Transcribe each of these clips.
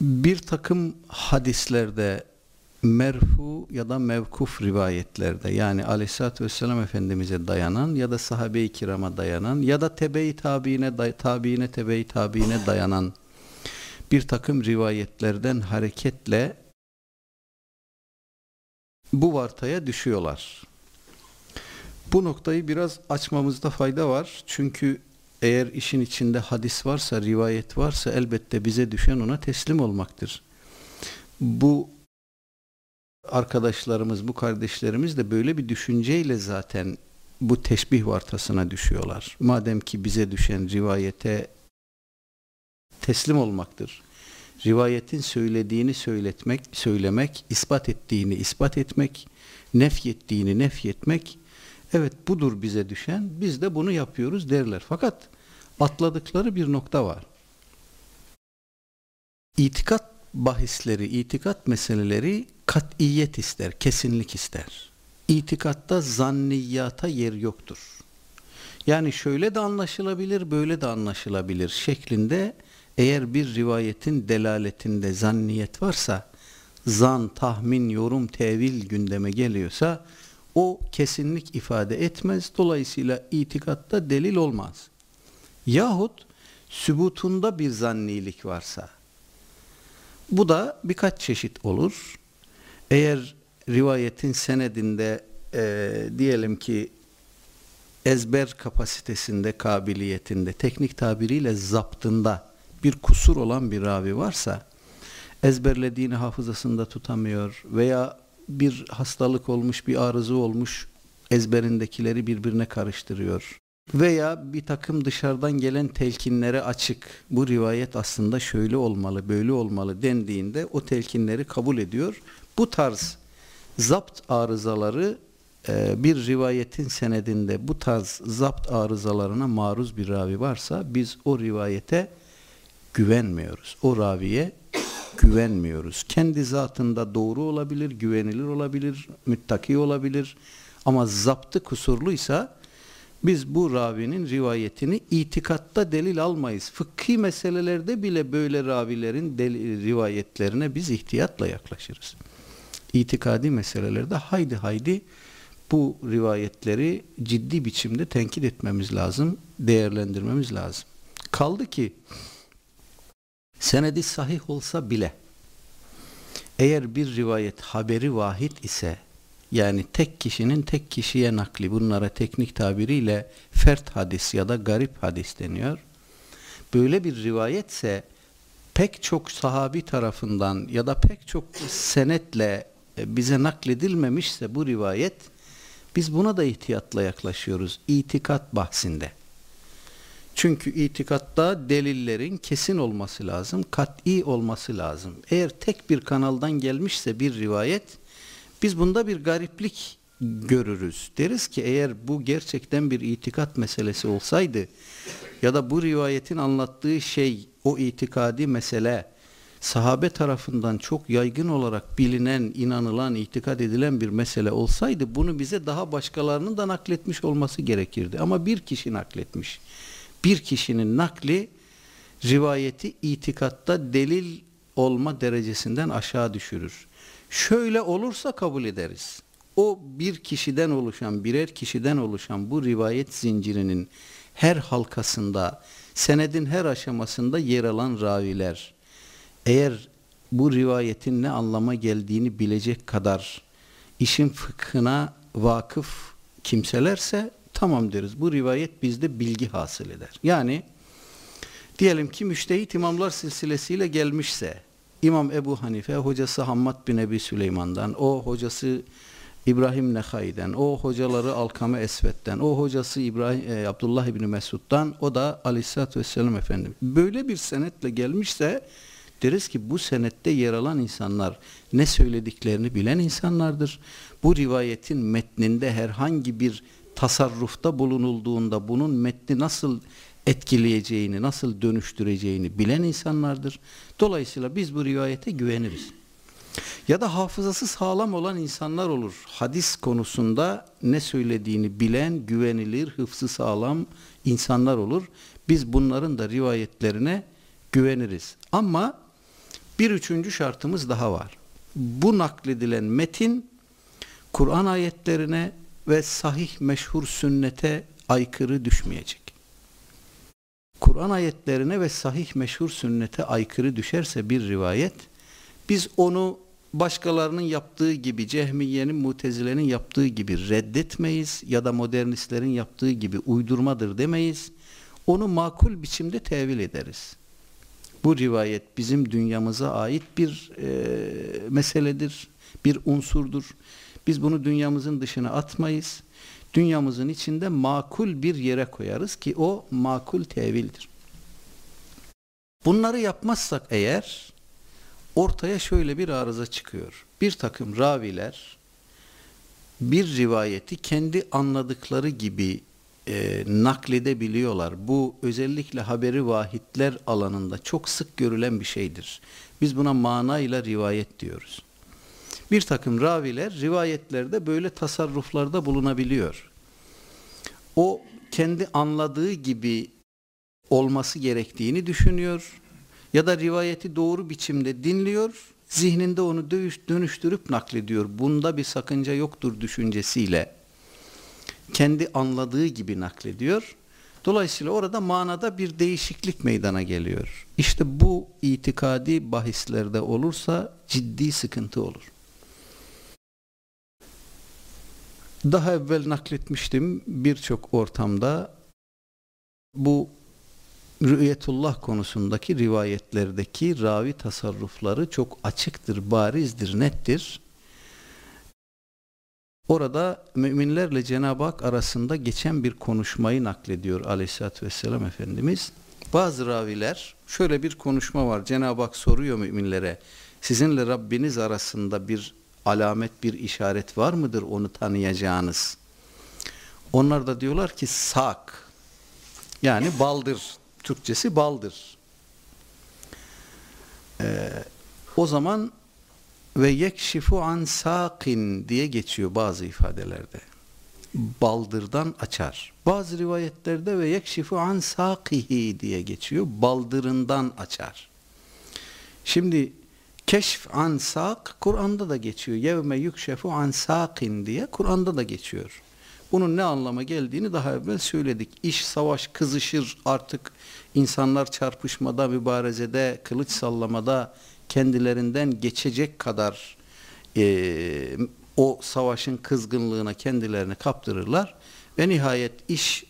Bir takım hadislerde merfu ya da mevkuf rivayetlerde yani aleyhissalatü vesselam Efendimiz'e dayanan ya da sahabe-i kirama dayanan ya da tebe-i tabiine, tabiine tebe-i tabiine dayanan bir takım rivayetlerden hareketle bu vartaya düşüyorlar. Bu noktayı biraz açmamızda fayda var. Çünkü eğer işin içinde hadis varsa, rivayet varsa elbette bize düşen ona teslim olmaktır. Bu arkadaşlarımız, bu kardeşlerimiz de böyle bir düşünceyle zaten bu teşbih vartasına düşüyorlar. Madem ki bize düşen rivayete teslim olmaktır. Rivayetin söylediğini söyletmek, söylemek, ispat ettiğini ispat etmek, nefyettiğini nefyetmek, evet budur bize düşen, biz de bunu yapıyoruz derler. Fakat atladıkları bir nokta var. İtikat bahisleri, itikat meseleleri kat'iyet ister, kesinlik ister. İtikatta zanniyata yer yoktur. Yani şöyle de anlaşılabilir, böyle de anlaşılabilir şeklinde eğer bir rivayetin delaletinde zanniyet varsa, zan, tahmin, yorum, tevil gündeme geliyorsa o kesinlik ifade etmez. Dolayısıyla itikatta delil olmaz. Yahut sübutunda bir zannilik varsa, bu da birkaç çeşit olur. Eğer rivayetin senedinde e, diyelim ki ezber kapasitesinde, kabiliyetinde, teknik tabiriyle zaptında bir kusur olan bir ravi varsa ezberlediğini hafızasında tutamıyor veya bir hastalık olmuş, bir arızı olmuş ezberindekileri birbirine karıştırıyor veya bir takım dışarıdan gelen telkinlere açık bu rivayet aslında şöyle olmalı böyle olmalı dendiğinde o telkinleri kabul ediyor. Bu tarz zapt arızaları e, bir rivayetin senedinde bu tarz zapt arızalarına maruz bir ravi varsa biz o rivayete güvenmiyoruz. O raviye güvenmiyoruz. Kendi zatında doğru olabilir, güvenilir olabilir, müttaki olabilir ama zaptı kusurluysa biz bu ravinin rivayetini itikatta delil almayız. Fıkhi meselelerde bile böyle ravilerin delil, rivayetlerine biz ihtiyatla yaklaşırız. İtikadi meselelerde haydi haydi bu rivayetleri ciddi biçimde tenkit etmemiz lazım, değerlendirmemiz lazım. Kaldı ki senedi sahih olsa bile eğer bir rivayet haberi vahid ise yani tek kişinin tek kişiye nakli bunlara teknik tabiriyle fert hadis ya da garip hadis deniyor. Böyle bir rivayetse pek çok sahabi tarafından ya da pek çok senetle e, bize nakledilmemişse bu rivayet biz buna da ihtiyatla yaklaşıyoruz itikat bahsinde. Çünkü itikatta delillerin kesin olması lazım, kat'i olması lazım. Eğer tek bir kanaldan gelmişse bir rivayet biz bunda bir gariplik görürüz. Deriz ki eğer bu gerçekten bir itikat meselesi olsaydı ya da bu rivayetin anlattığı şey o itikadi mesele sahabe tarafından çok yaygın olarak bilinen, inanılan, itikad edilen bir mesele olsaydı bunu bize daha başkalarının da nakletmiş olması gerekirdi. Ama bir kişi nakletmiş. Bir kişinin nakli rivayeti itikatta delil olma derecesinden aşağı düşürür. Şöyle olursa kabul ederiz. O bir kişiden oluşan, birer kişiden oluşan bu rivayet zincirinin her halkasında, senedin her aşamasında yer alan raviler, eğer bu rivayetin ne anlama geldiğini bilecek kadar işin fıkhına vakıf kimselerse tamam deriz. Bu rivayet bizde bilgi hasıl eder. Yani diyelim ki müştehit imamlar silsilesiyle gelmişse İmam Ebu Hanife hocası Hammad bin Ebi Süleyman'dan, o hocası İbrahim Nehay'den, o hocaları Alkame Esvet'ten, o hocası İbrahim e, Abdullah İbni Mesud'dan, o da Aleyhisselatü Vesselam Efendim. Böyle bir senetle gelmişse deriz ki bu senette yer alan insanlar ne söylediklerini bilen insanlardır. Bu rivayetin metninde herhangi bir tasarrufta bulunulduğunda bunun metni nasıl etkileyeceğini, nasıl dönüştüreceğini bilen insanlardır. Dolayısıyla biz bu rivayete güveniriz. Ya da hafızası sağlam olan insanlar olur. Hadis konusunda ne söylediğini bilen, güvenilir, hıfzı sağlam insanlar olur. Biz bunların da rivayetlerine güveniriz. Ama Bir üçüncü şartımız daha var. Bu nakledilen metin Kur'an ayetlerine ve sahih meşhur sünnete aykırı düşmeyecek. Kur'an ayetlerine ve sahih meşhur sünnete aykırı düşerse bir rivayet biz onu başkalarının yaptığı gibi Cehmiye'nin, Mutezile'nin yaptığı gibi reddetmeyiz ya da modernistlerin yaptığı gibi uydurmadır demeyiz. Onu makul biçimde tevil ederiz. Bu rivayet bizim dünyamıza ait bir e, meseledir, bir unsurdur. Biz bunu dünyamızın dışına atmayız. Dünyamızın içinde makul bir yere koyarız ki o makul tevildir. Bunları yapmazsak eğer ortaya şöyle bir arıza çıkıyor. Bir takım raviler bir rivayeti kendi anladıkları gibi e, nakledebiliyorlar. Bu özellikle haberi vahitler alanında çok sık görülen bir şeydir. Biz buna manayla rivayet diyoruz. Bir takım raviler rivayetlerde böyle tasarruflarda bulunabiliyor. O kendi anladığı gibi olması gerektiğini düşünüyor ya da rivayeti doğru biçimde dinliyor, zihninde onu dönüştürüp naklediyor. Bunda bir sakınca yoktur düşüncesiyle kendi anladığı gibi naklediyor. Dolayısıyla orada manada bir değişiklik meydana geliyor. İşte bu itikadi bahislerde olursa ciddi sıkıntı olur. Daha evvel nakletmiştim birçok ortamda bu rü'yetullah konusundaki rivayetlerdeki ravi tasarrufları çok açıktır, barizdir, nettir. Orada müminlerle Cenab-ı Hak arasında geçen bir konuşmayı naklediyor aleyhissalatü vesselam Efendimiz. Bazı raviler şöyle bir konuşma var. Cenab-ı Hak soruyor müminlere sizinle Rabbiniz arasında bir alamet, bir işaret var mıdır onu tanıyacağınız? Onlar da diyorlar ki sak yani baldır. Türkçesi baldır. Ee, o zaman ve yekşifu an sakin diye geçiyor bazı ifadelerde. Baldırdan açar. Bazı rivayetlerde ve yekşifu an sakihi diye geçiyor. Baldırından açar. Şimdi keşf an sak Kur'an'da da geçiyor. Yevme yükşefu an sakin diye Kur'an'da da geçiyor. Bunun ne anlama geldiğini daha evvel söyledik. İş, savaş, kızışır artık insanlar çarpışmada, mübarezede, kılıç sallamada kendilerinden geçecek kadar e, o savaşın kızgınlığına kendilerini kaptırırlar ve nihayet iş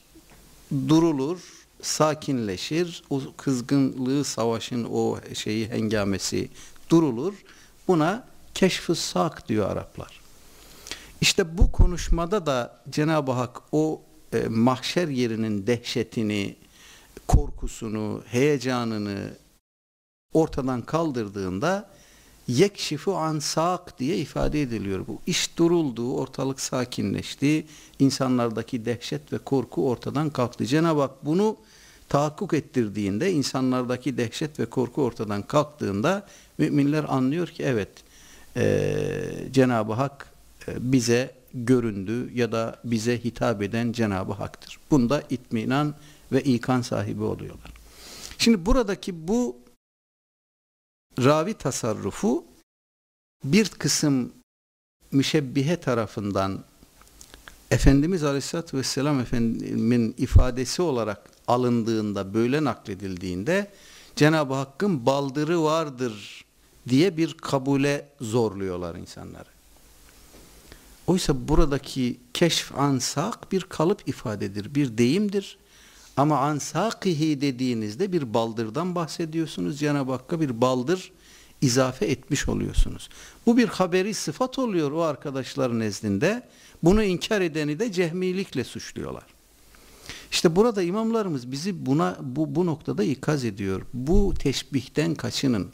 durulur, sakinleşir, o kızgınlığı savaşın o şeyi hengamesi durulur. Buna keşf sak diyor Araplar. İşte bu konuşmada da Cenab-ı Hak o e, mahşer yerinin dehşetini, korkusunu, heyecanını ortadan kaldırdığında yekşifu an sak diye ifade ediliyor. Bu iş duruldu, ortalık sakinleşti, insanlardaki dehşet ve korku ortadan kalktı. Cenab-ı Hak bunu tahakkuk ettirdiğinde, insanlardaki dehşet ve korku ortadan kalktığında müminler anlıyor ki evet e, Cenab-ı Hak e, bize göründü ya da bize hitap eden Cenab-ı Hak'tır. Bunda itminan ve ikan sahibi oluyorlar. Şimdi buradaki bu ravi tasarrufu bir kısım müşebbihe tarafından Efendimiz Aleyhisselatü Vesselam Efendimiz'in ifadesi olarak alındığında, böyle nakledildiğinde Cenab-ı Hakk'ın baldırı vardır diye bir kabule zorluyorlar insanları. Oysa buradaki keşf ansak bir kalıp ifadedir, bir deyimdir. Ama ansakihi dediğinizde bir baldırdan bahsediyorsunuz. Cenab-ı Hakk'a bir baldır izafe etmiş oluyorsunuz. Bu bir haberi sıfat oluyor o arkadaşların nezdinde. Bunu inkar edeni de cehmilikle suçluyorlar. İşte burada imamlarımız bizi buna bu, bu noktada ikaz ediyor. Bu teşbihten kaçının.